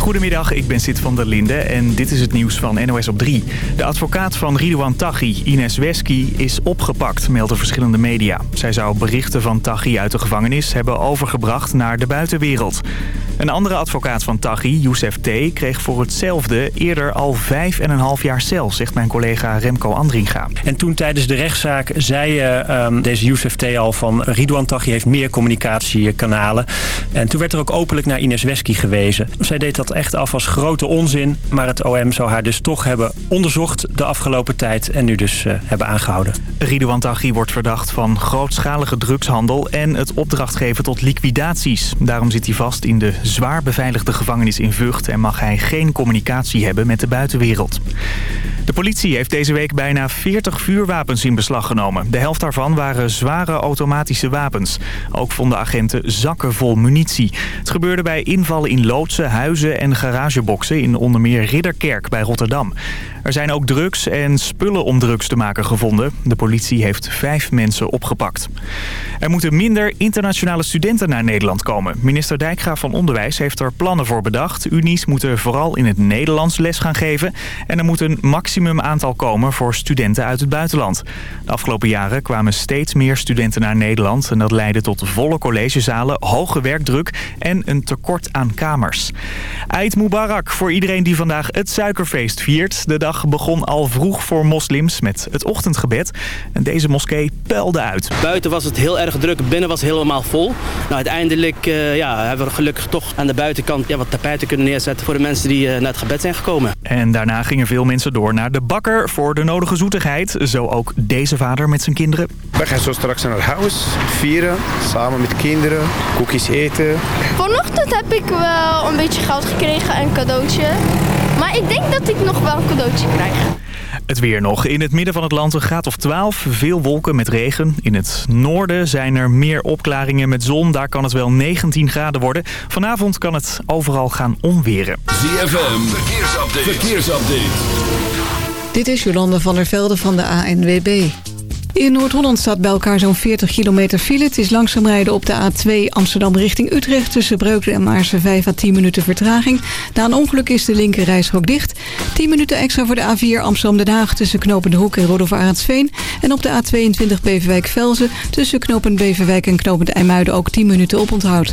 Goedemiddag, ik ben Sid van der Linde en dit is het nieuws van NOS op 3. De advocaat van Ridouan Taghi, Ines Weski, is opgepakt, melden verschillende media. Zij zou berichten van Taghi uit de gevangenis hebben overgebracht naar de buitenwereld. Een andere advocaat van Taghi, Youssef T., kreeg voor hetzelfde eerder al vijf en een half jaar cel, zegt mijn collega Remco Andringa. En toen tijdens de rechtszaak zei uh, deze Youssef T. al van Ridouan Taghi heeft meer communicatiekanalen. En toen werd er ook openlijk naar Ines Weski gewezen. Zij deed dat echt af als grote onzin, maar het OM zou haar dus toch hebben onderzocht de afgelopen tijd en nu dus uh, hebben aangehouden. Ridouan Taghi wordt verdacht van grootschalige drugshandel en het opdracht geven tot liquidaties. Daarom zit hij vast in de zwaar beveiligde gevangenis in Vught en mag hij geen communicatie hebben met de buitenwereld. De politie heeft deze week bijna 40 vuurwapens in beslag genomen. De helft daarvan waren zware automatische wapens. Ook vonden agenten zakken vol munitie. Het gebeurde bij invallen in loodsen, huizen en garageboxen in onder meer Ridderkerk bij Rotterdam. Er zijn ook drugs en spullen om drugs te maken gevonden. De politie heeft vijf mensen opgepakt. Er moeten minder internationale studenten naar Nederland komen. Minister Dijkgraaf van Onderwijs heeft er plannen voor bedacht. Unies moeten vooral in het Nederlands les gaan geven. En er moet een maximum aantal komen voor studenten uit het buitenland. De afgelopen jaren kwamen steeds meer studenten naar Nederland. En dat leidde tot volle collegezalen, hoge werkdruk en een tekort aan kamers. Eid Mubarak voor iedereen die vandaag het suikerfeest viert. De dag begon al vroeg voor moslims met het ochtendgebed. En deze moskee peilde uit. Buiten was het heel erg druk, binnen was het helemaal vol. Nou, uiteindelijk uh, ja, hebben we gelukkig toch aan de buitenkant ja, wat tapijten kunnen neerzetten... voor de mensen die uh, naar het gebed zijn gekomen. En daarna gingen veel mensen door naar de bakker voor de nodige zoetigheid. Zo ook deze vader met zijn kinderen. We gaan zo straks naar huis, vieren, samen met kinderen, koekjes eten. Vanochtend heb ik wel een beetje geld gekregen en een cadeautje. Maar ik denk dat ik nog wel een cadeautje krijg. Het weer nog. In het midden van het land een graad of 12. Veel wolken met regen. In het noorden zijn er meer opklaringen met zon. Daar kan het wel 19 graden worden. Vanavond kan het overal gaan onweren. ZFM, verkeersupdate. verkeersupdate. Dit is Jolande van der Velde van de ANWB. In Noord-Holland staat bij elkaar zo'n 40 kilometer file. Het is langzaam rijden op de A2 Amsterdam richting Utrecht... tussen Breukelen en Maarsen 5 à 10 minuten vertraging. Na een ongeluk is de linker reishok dicht. 10 minuten extra voor de A4 Amsterdam-Den Haag... tussen Knopende Hoek en Rodolf Arendsveen. En op de A22 Beverwijk-Velzen... tussen Knopen Beverwijk en Knopend IJmuiden ook 10 minuten oponthoud.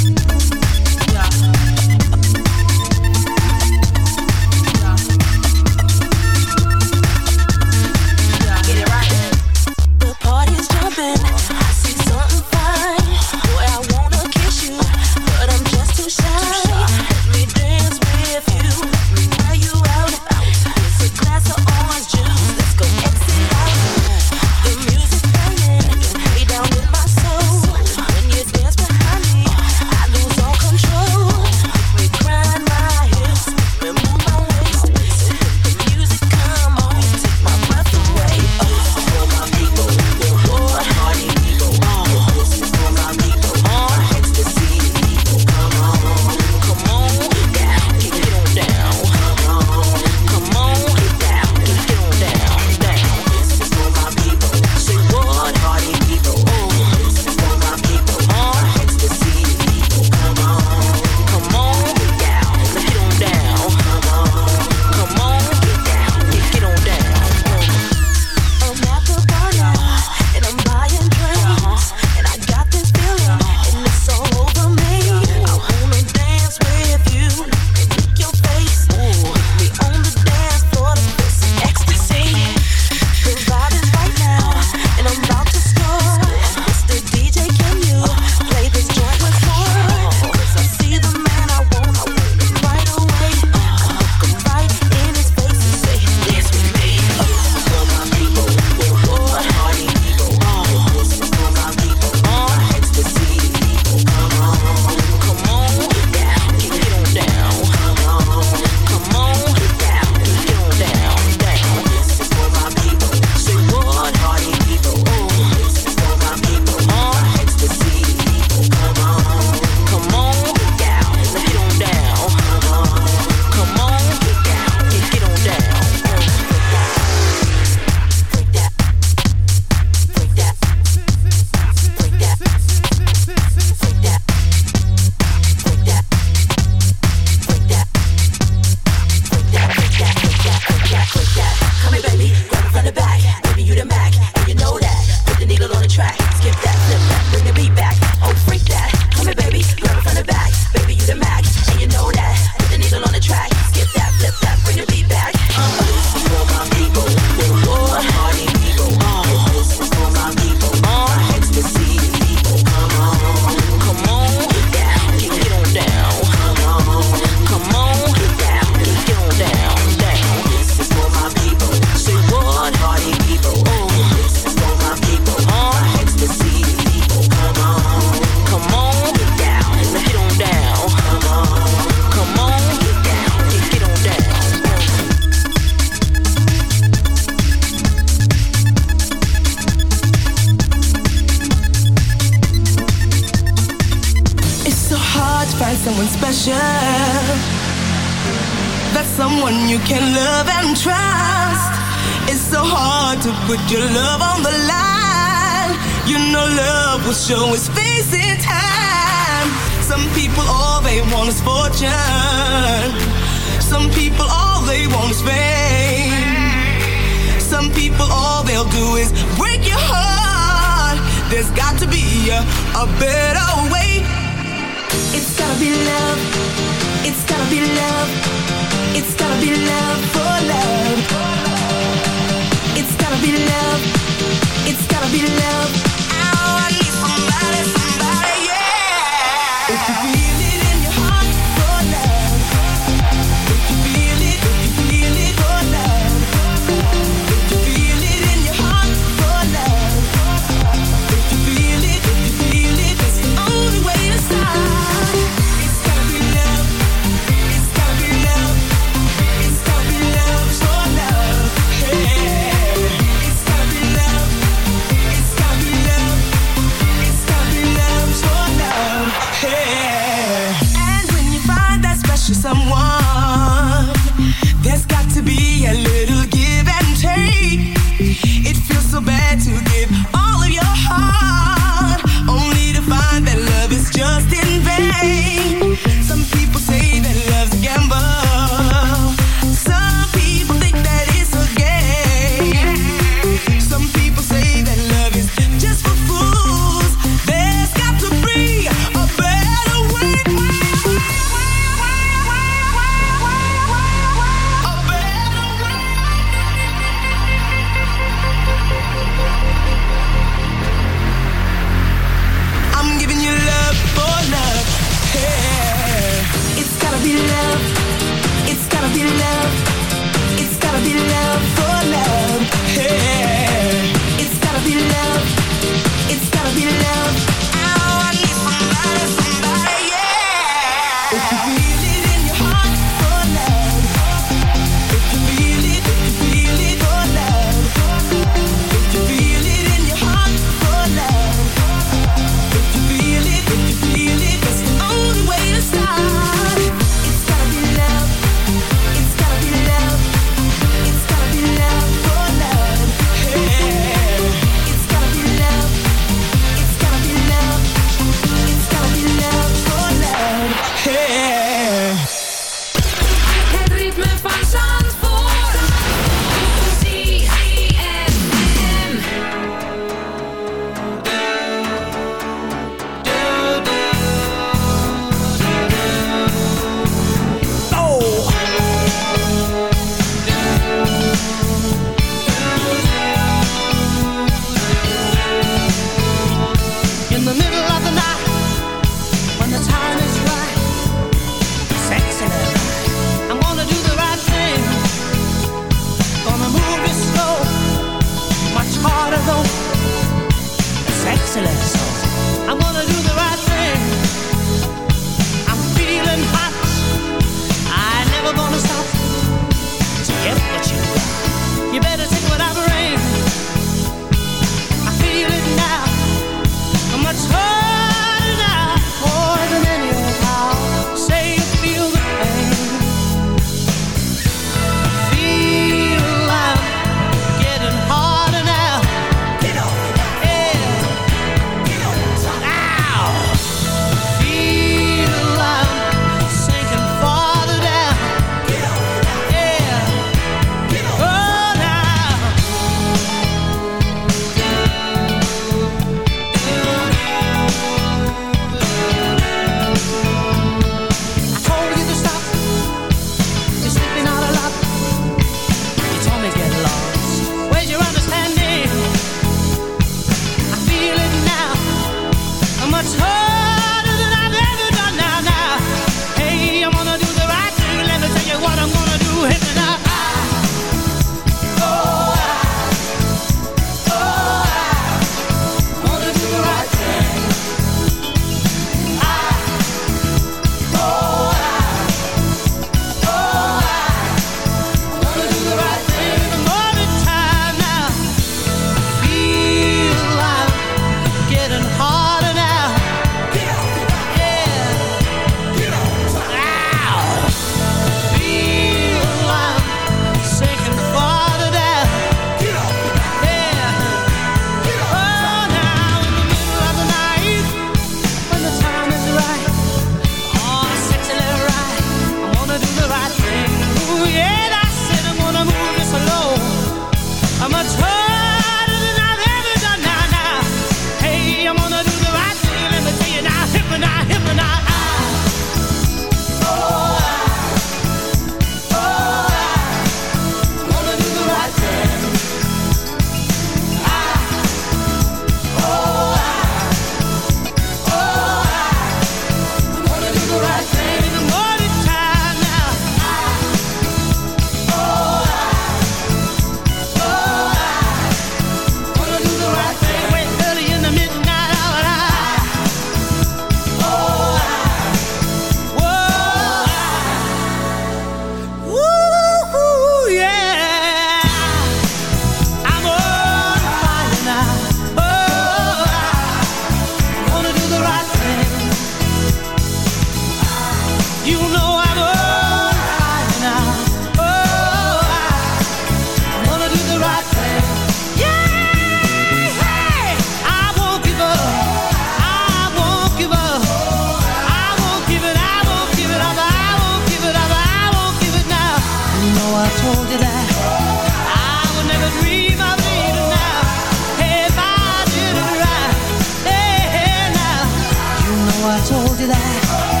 told you that.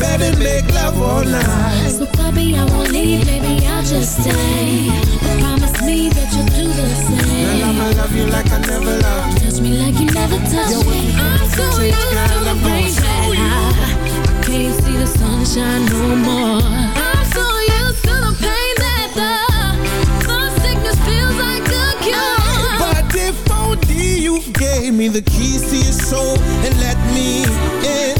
Lay up bed and make love all night. So, baby, I won't leave, maybe I'll just stay. Promise me that you'll do the same. Girl, I'ma love you like I never loved you. Touch me like you never touched me. I'm so used to the rain that I can't see the sunshine no more. I'm so used to the pain that the, sickness feels like a cure. But if only you gave me the keys to your soul and let me in,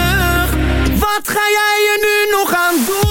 Wat ga jij er nu nog aan doen?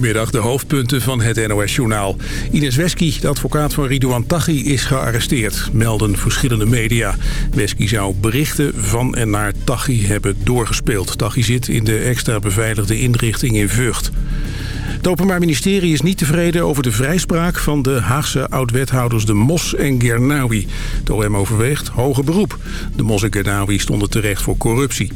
Middag, de hoofdpunten van het NOS-journaal. Ines Weski, de advocaat van Ridouan Taghi, is gearresteerd, melden verschillende media. Weski zou berichten van en naar Taghi hebben doorgespeeld. Taghi zit in de extra beveiligde inrichting in Vught. Het Openbaar Ministerie is niet tevreden over de vrijspraak van de Haagse oud-wethouders De Mos en Gernawi. De OM overweegt hoger beroep. De Mos en Gernawi stonden terecht voor corruptie.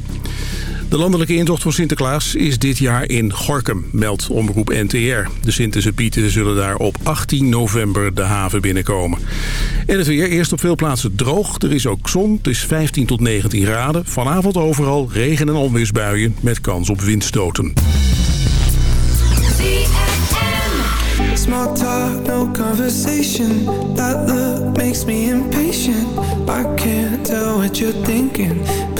De landelijke intocht voor Sinterklaas is dit jaar in Gorkum, meldt omroep NTR. De Sinterse Pieten zullen daar op 18 november de haven binnenkomen. En het weer eerst op veel plaatsen droog. Er is ook zon, het is 15 tot 19 graden. Vanavond overal regen- en onweersbuien met kans op windstoten. I can't tell what you're thinking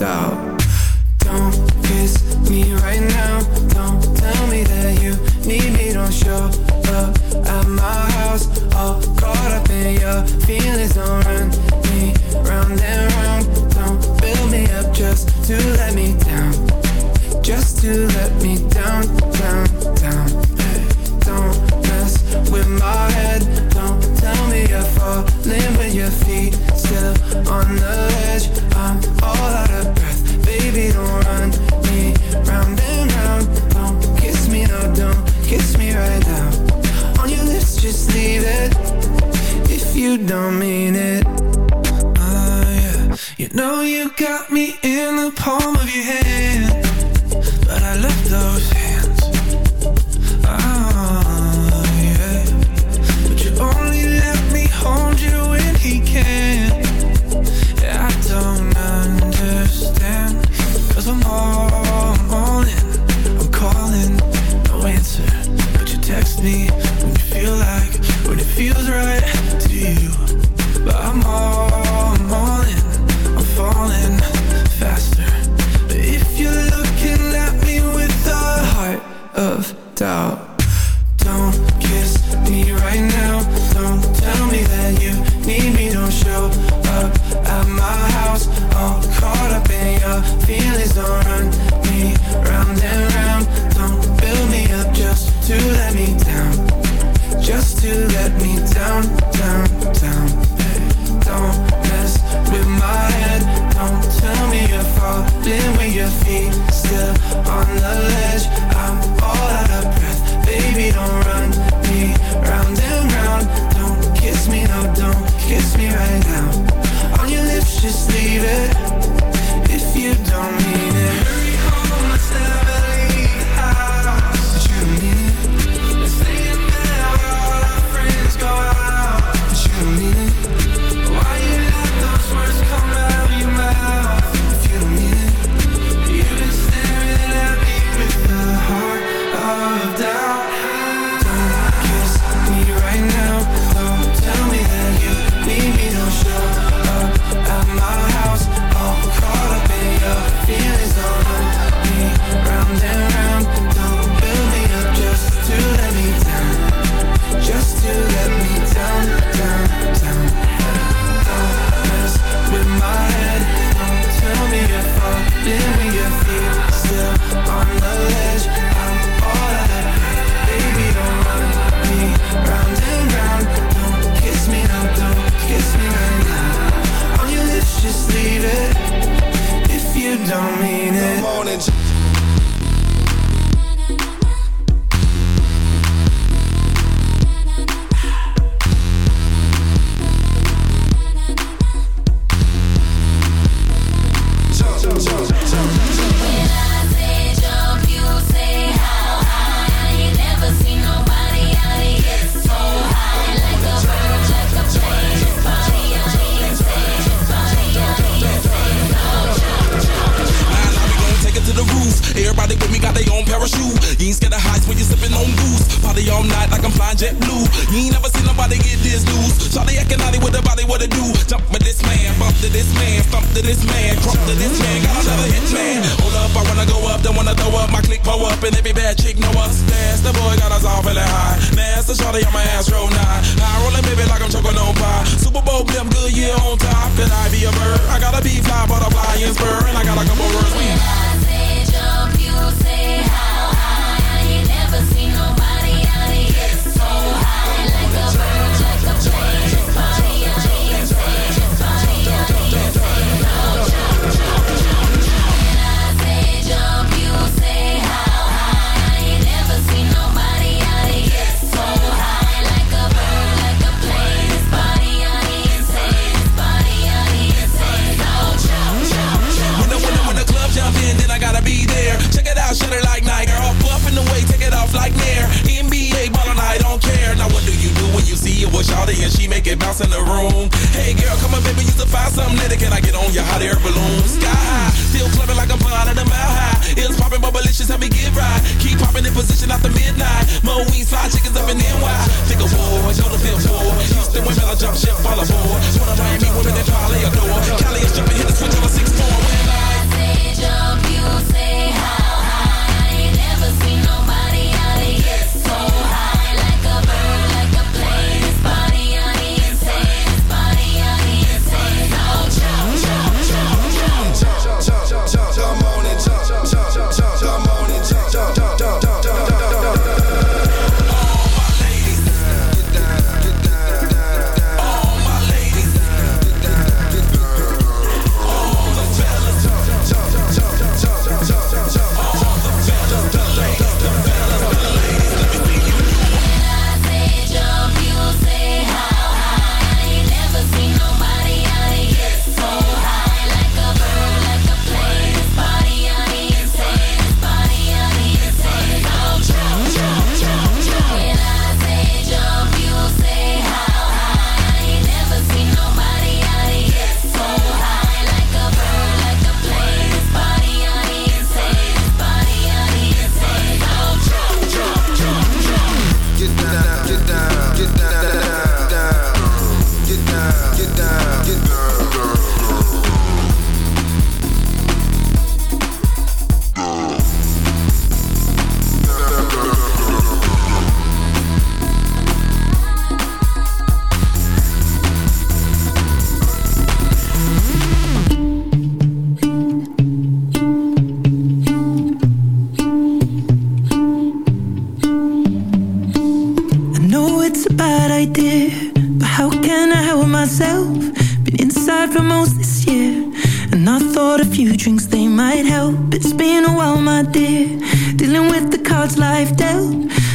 doubt. Don't kiss me right now. Don't tell me that you need me. Don't show up at my house. All caught up in your feelings. Don't run me round and round. Don't fill me up just to let me down. Just to let me down, down, down. Don't mess with my head. Don't tell me you're falling with your feet Still on the edge don't mean it oh, yeah. You know you got me in the palm of your hand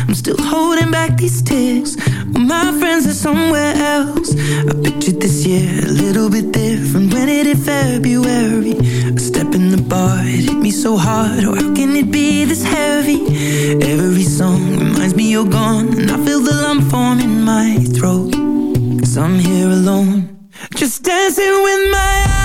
I'm still holding back these tears. All my friends are somewhere else. I pictured this year a little bit different. When it hit February A step in the bar, it hit me so hard. Oh, how can it be this heavy? Every song reminds me you're gone. And I feel the lump form in my throat. Cause I'm here alone. Just dancing with my eyes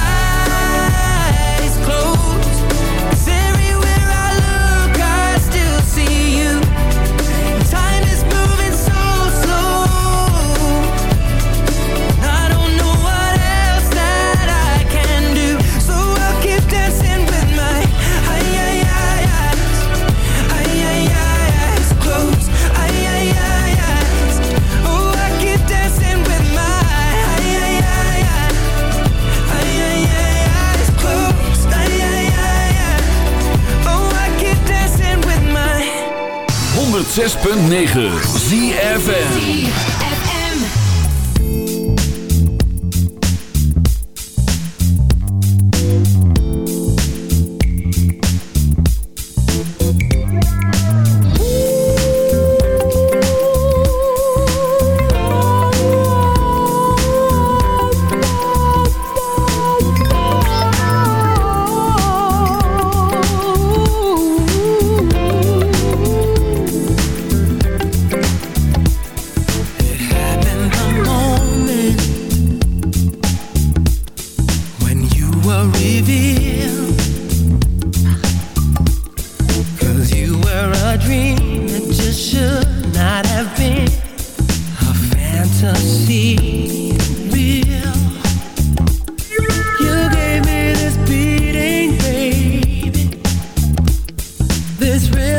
106.9 ZFN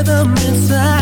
rhythm inside.